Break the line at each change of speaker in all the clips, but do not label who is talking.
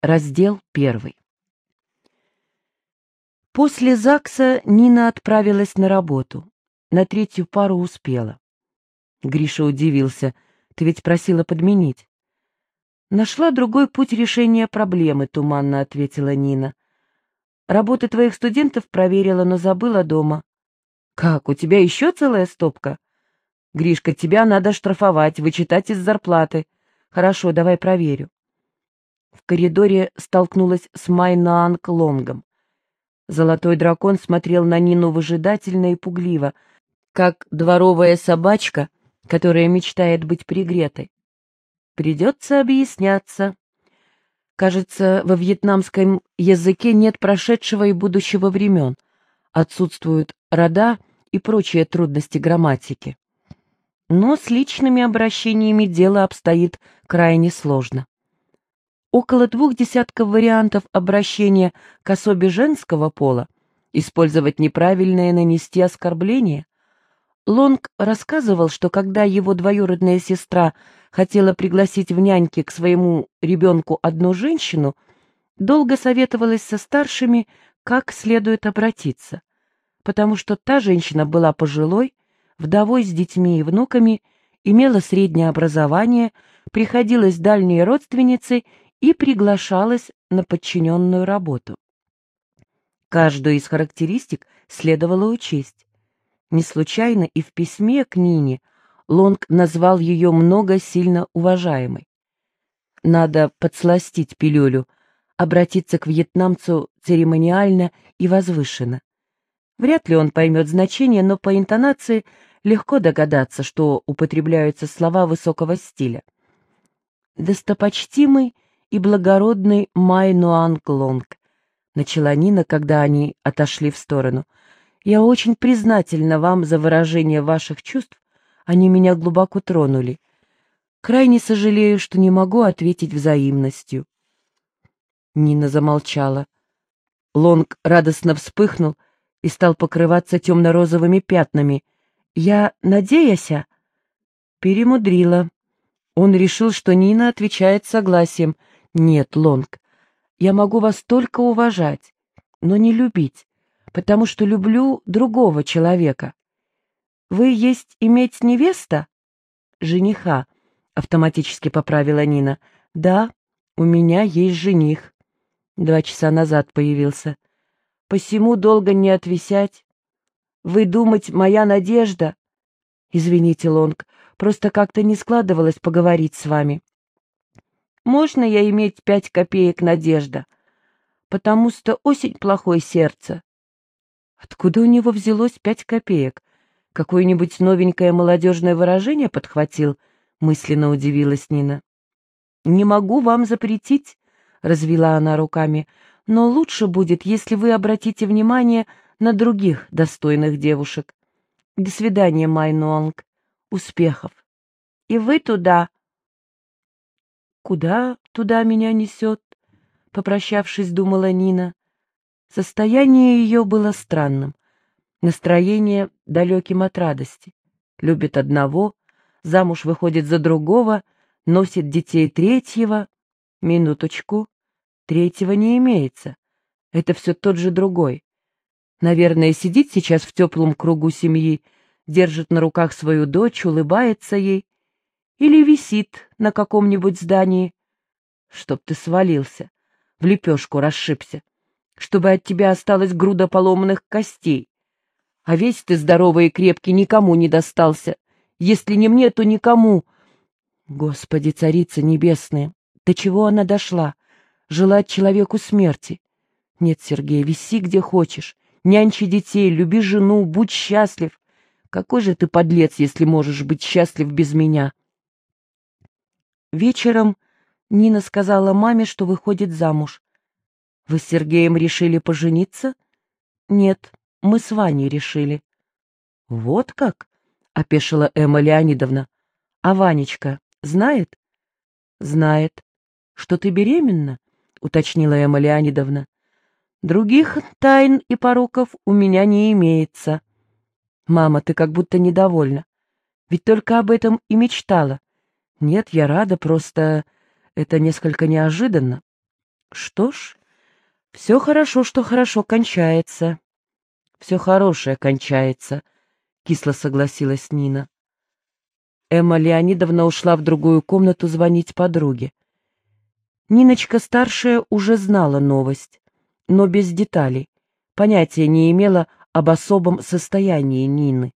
Раздел первый. После ЗАГСа Нина отправилась на работу. На третью пару успела. Гриша удивился. «Ты ведь просила подменить». «Нашла другой путь решения проблемы», — туманно ответила Нина. «Работы твоих студентов проверила, но забыла дома». «Как, у тебя еще целая стопка?» «Гришка, тебя надо штрафовать, вычитать из зарплаты». «Хорошо, давай проверю». В коридоре столкнулась с Майнаанг Лонгом. Золотой дракон смотрел на Нину выжидательно и пугливо, как дворовая собачка, которая мечтает быть пригретой. Придется объясняться. Кажется, во вьетнамском языке нет прошедшего и будущего времен. Отсутствуют рода и прочие трудности грамматики. Но с личными обращениями дело обстоит крайне сложно. Около двух десятков вариантов обращения к особе женского пола, использовать неправильное нанести оскорбление. Лонг рассказывал, что когда его двоюродная сестра хотела пригласить в няньки к своему ребенку одну женщину, долго советовалась со старшими, как следует обратиться, потому что та женщина была пожилой, вдовой с детьми и внуками, имела среднее образование, приходилась дальней родственницей и приглашалась на подчиненную работу. Каждую из характеристик следовало учесть. Не случайно и в письме к Нине Лонг назвал ее много сильно уважаемой. Надо подсластить пилюлю, обратиться к вьетнамцу церемониально и возвышенно. Вряд ли он поймет значение, но по интонации легко догадаться, что употребляются слова высокого стиля. «Достопочтимый и благородный Май Нуанг Лонг», — начала Нина, когда они отошли в сторону. «Я очень признательна вам за выражение ваших чувств, они меня глубоко тронули. Крайне сожалею, что не могу ответить взаимностью». Нина замолчала. Лонг радостно вспыхнул и стал покрываться темно-розовыми пятнами. «Я надеяся?» Перемудрила. Он решил, что Нина отвечает согласием — нет, Лонг, я могу вас только уважать, но не любить, потому что люблю другого человека. Вы есть иметь невеста? Жениха, автоматически поправила Нина. Да, у меня есть жених. Два часа назад появился. Посему долго не отвисять. Вы думать, моя надежда? Извините, Лонг, просто как-то не складывалось поговорить с вами. Можно я иметь пять копеек, Надежда? Потому что осень плохое сердце. Откуда у него взялось пять копеек? Какое-нибудь новенькое молодежное выражение подхватил? Мысленно удивилась Нина. Не могу вам запретить, развела она руками, но лучше будет, если вы обратите внимание на других достойных девушек. До свидания, Майнуанг. Успехов. И вы туда, Куда туда меня несет? Попрощавшись, думала Нина. Состояние ее было странным. Настроение далеким от радости. Любит одного, замуж выходит за другого, носит детей третьего. Минуточку. Третьего не имеется. Это все тот же другой. Наверное, сидит сейчас в теплом кругу семьи, держит на руках свою дочь, улыбается ей, или висит на каком-нибудь здании. Чтоб ты свалился, в лепешку расшибся, чтобы от тебя осталась груда поломанных костей. А весь ты здоровый и крепкий никому не достался. Если не мне, то никому. Господи, царица небесная, до чего она дошла? Желать человеку смерти. Нет, Сергей, виси где хочешь, нянчи детей, люби жену, будь счастлив. Какой же ты подлец, если можешь быть счастлив без меня? Вечером Нина сказала маме, что выходит замуж. «Вы с Сергеем решили пожениться?» «Нет, мы с Ваней решили». «Вот как?» — опешила Эмма Леонидовна. «А Ванечка знает?» «Знает. Что ты беременна?» — уточнила Эмма Леонидовна. «Других тайн и пороков у меня не имеется». «Мама, ты как будто недовольна. Ведь только об этом и мечтала. «Нет, я рада, просто это несколько неожиданно». Что ж, все хорошо, что хорошо кончается. Все хорошее кончается, кисло согласилась Нина. Эмма Леонидовна ушла в другую комнату звонить подруге. Ниночка старшая уже знала новость, но без деталей, понятия не имела об особом состоянии Нины.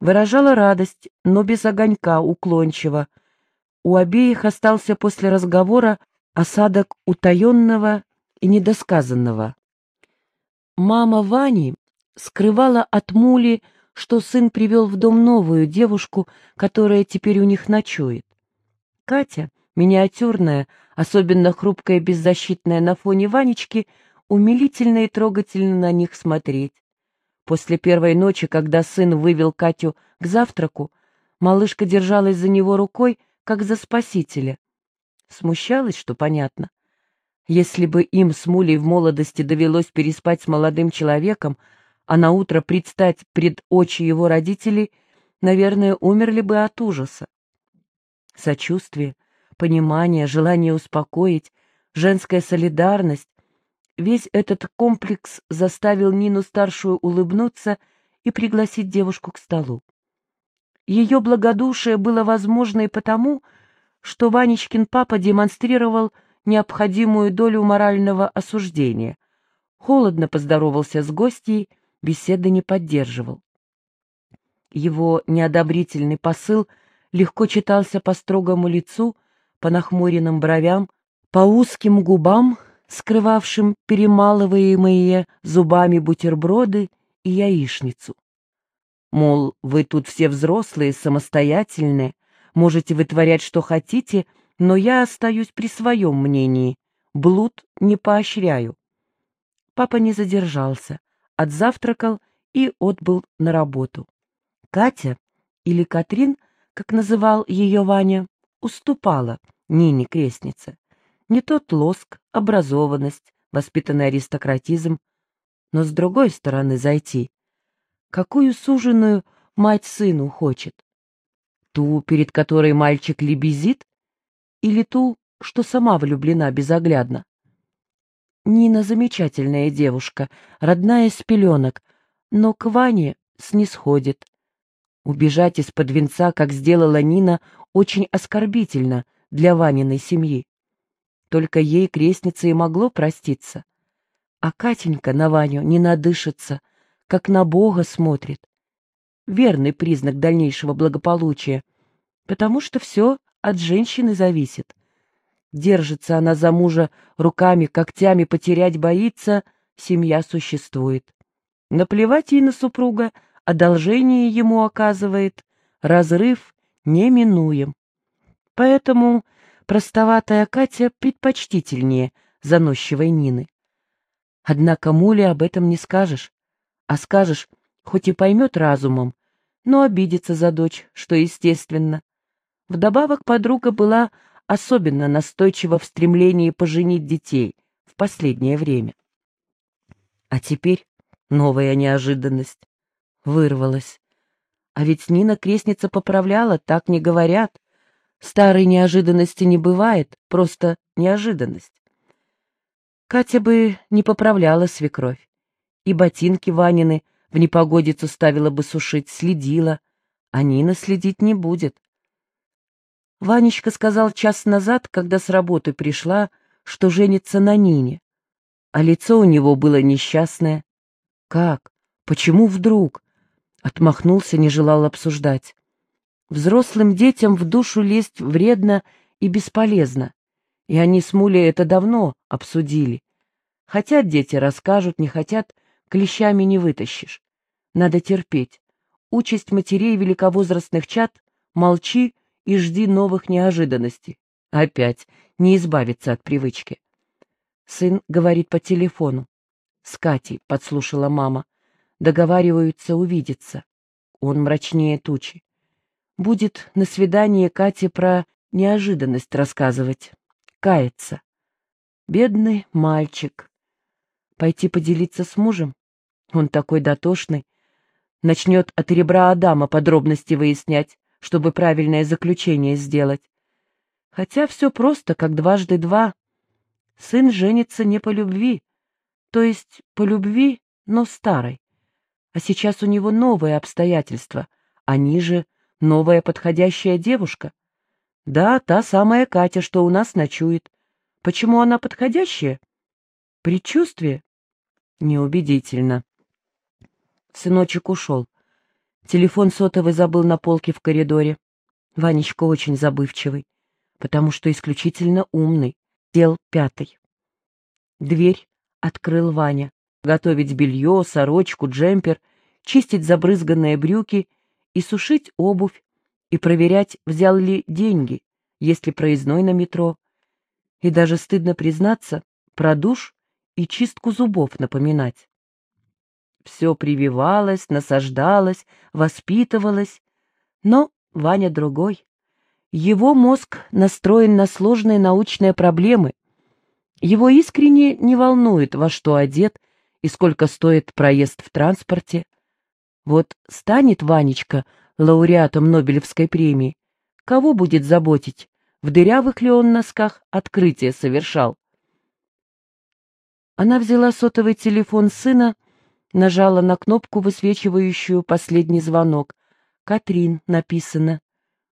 Выражала радость, но без огонька, уклончиво. У обеих остался после разговора осадок утаенного и недосказанного. Мама Вани скрывала от Мули, что сын привел в дом новую девушку, которая теперь у них ночует. Катя, миниатюрная, особенно хрупкая и беззащитная на фоне Ванечки, умилительно и трогательно на них смотреть. После первой ночи, когда сын вывел Катю к завтраку, малышка держалась за него рукой, как за спасителя. Смущалась, что понятно. Если бы им с Мулей в молодости довелось переспать с молодым человеком, а на утро предстать пред очи его родителей, наверное, умерли бы от ужаса. Сочувствие, понимание, желание успокоить, женская солидарность — весь этот комплекс заставил Нину-старшую улыбнуться и пригласить девушку к столу. Ее благодушие было возможно и потому, что Ванечкин папа демонстрировал необходимую долю морального осуждения, холодно поздоровался с гостьей, беседы не поддерживал. Его неодобрительный посыл легко читался по строгому лицу, по нахмуренным бровям, по узким губам, скрывавшим перемалываемые зубами бутерброды и яичницу. Мол, вы тут все взрослые, самостоятельные, можете вытворять, что хотите, но я остаюсь при своем мнении. Блуд не поощряю. Папа не задержался, отзавтракал и отбыл на работу. Катя, или Катрин, как называл ее Ваня, уступала Нине крестнице. Не тот лоск, образованность, воспитанный аристократизм, но с другой стороны зайти. Какую суженую мать сыну хочет? Ту, перед которой мальчик лебезит, или ту, что сама влюблена безоглядно? Нина замечательная девушка, родная с пеленок, но к Ване снисходит. Убежать из-под венца, как сделала Нина, очень оскорбительно для Ваниной семьи. Только ей крестница и могло проститься. А Катенька на Ваню не надышится, как на Бога смотрит верный признак дальнейшего благополучия, потому что все от женщины зависит. Держится она за мужа руками, когтями потерять боится, семья существует. Наплевать ей на супруга, одолжение ему оказывает, разрыв неминуем. Поэтому простоватая Катя предпочтительнее заносчивой Нины. Однако Муле об этом не скажешь, а скажешь, хоть и поймет разумом, но обидится за дочь, что естественно. Вдобавок подруга была особенно настойчива в стремлении поженить детей в последнее время. А теперь новая неожиданность. Вырвалась. А ведь Нина крестница поправляла, так не говорят. Старой неожиданности не бывает, просто неожиданность. Катя бы не поправляла свекровь. И ботинки Ванины в непогодицу ставила бы сушить, следила, а Нина следить не будет. Ванечка сказал час назад, когда с работы пришла, что женится на Нине, а лицо у него было несчастное. Как? Почему вдруг? Отмахнулся, не желал обсуждать. Взрослым детям в душу лезть вредно и бесполезно, и они с Мулей это давно обсудили. Хотят дети, расскажут, не хотят, клещами не вытащишь. Надо терпеть. Участь матерей великовозрастных чад — молчи и жди новых неожиданностей. Опять не избавиться от привычки. Сын говорит по телефону. С Катей, подслушала мама. Договариваются увидеться. Он мрачнее тучи. Будет на свидании Кате про неожиданность рассказывать. Кается. Бедный мальчик. Пойти поделиться с мужем? Он такой дотошный. Начнет от ребра Адама подробности выяснять, чтобы правильное заключение сделать. Хотя все просто, как дважды два. Сын женится не по любви, то есть по любви, но старой. А сейчас у него новые обстоятельства, они же новая подходящая девушка. Да, та самая Катя, что у нас ночует. Почему она подходящая? Предчувствие? Неубедительно. Сыночек ушел. Телефон сотовый забыл на полке в коридоре. Ванечка очень забывчивый, потому что исключительно умный. Дел пятый. Дверь открыл Ваня. Готовить белье, сорочку, джемпер, чистить забрызганные брюки и сушить обувь, и проверять, взял ли деньги, есть ли проездной на метро. И даже стыдно признаться, про душ и чистку зубов напоминать. Все прививалось, насаждалось, воспитывалось, но Ваня другой. Его мозг настроен на сложные научные проблемы. Его искренне не волнует, во что одет и сколько стоит проезд в транспорте. Вот станет Ванечка лауреатом Нобелевской премии, кого будет заботить, в дырявых ли он носках открытие совершал? Она взяла сотовый телефон сына, нажала на кнопку, высвечивающую последний звонок. «Катрин» написано.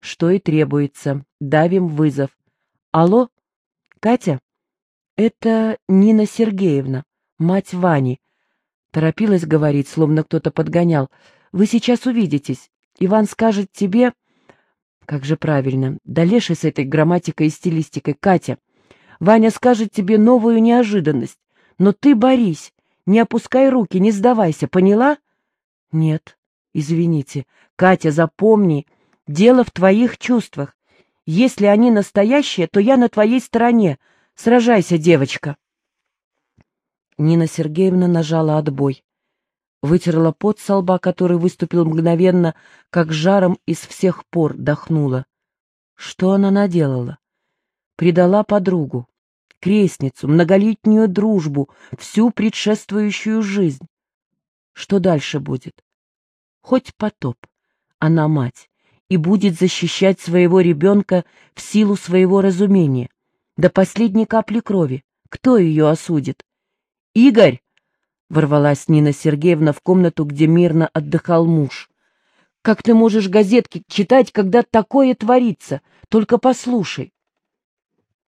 Что и требуется. Давим вызов. «Алло? Катя?» «Это Нина Сергеевна, мать Вани». Торопилась говорить, словно кто-то подгонял. «Вы сейчас увидитесь. Иван скажет тебе...» «Как же правильно. Да леший с этой грамматикой и стилистикой, Катя. Ваня скажет тебе новую неожиданность. Но ты борись, не опускай руки, не сдавайся, поняла? Нет, извините. Катя, запомни, дело в твоих чувствах. Если они настоящие, то я на твоей стороне. Сражайся, девочка. Нина Сергеевна нажала отбой. Вытерла пот со лба, который выступил мгновенно, как жаром из всех пор дохнула. Что она наделала? Предала подругу крестницу, многолетнюю дружбу, всю предшествующую жизнь. Что дальше будет? Хоть потоп, она мать, и будет защищать своего ребенка в силу своего разумения, до последней капли крови. Кто ее осудит? «Игорь!» — ворвалась Нина Сергеевна в комнату, где мирно отдыхал муж. «Как ты можешь газетки читать, когда такое творится? Только послушай!»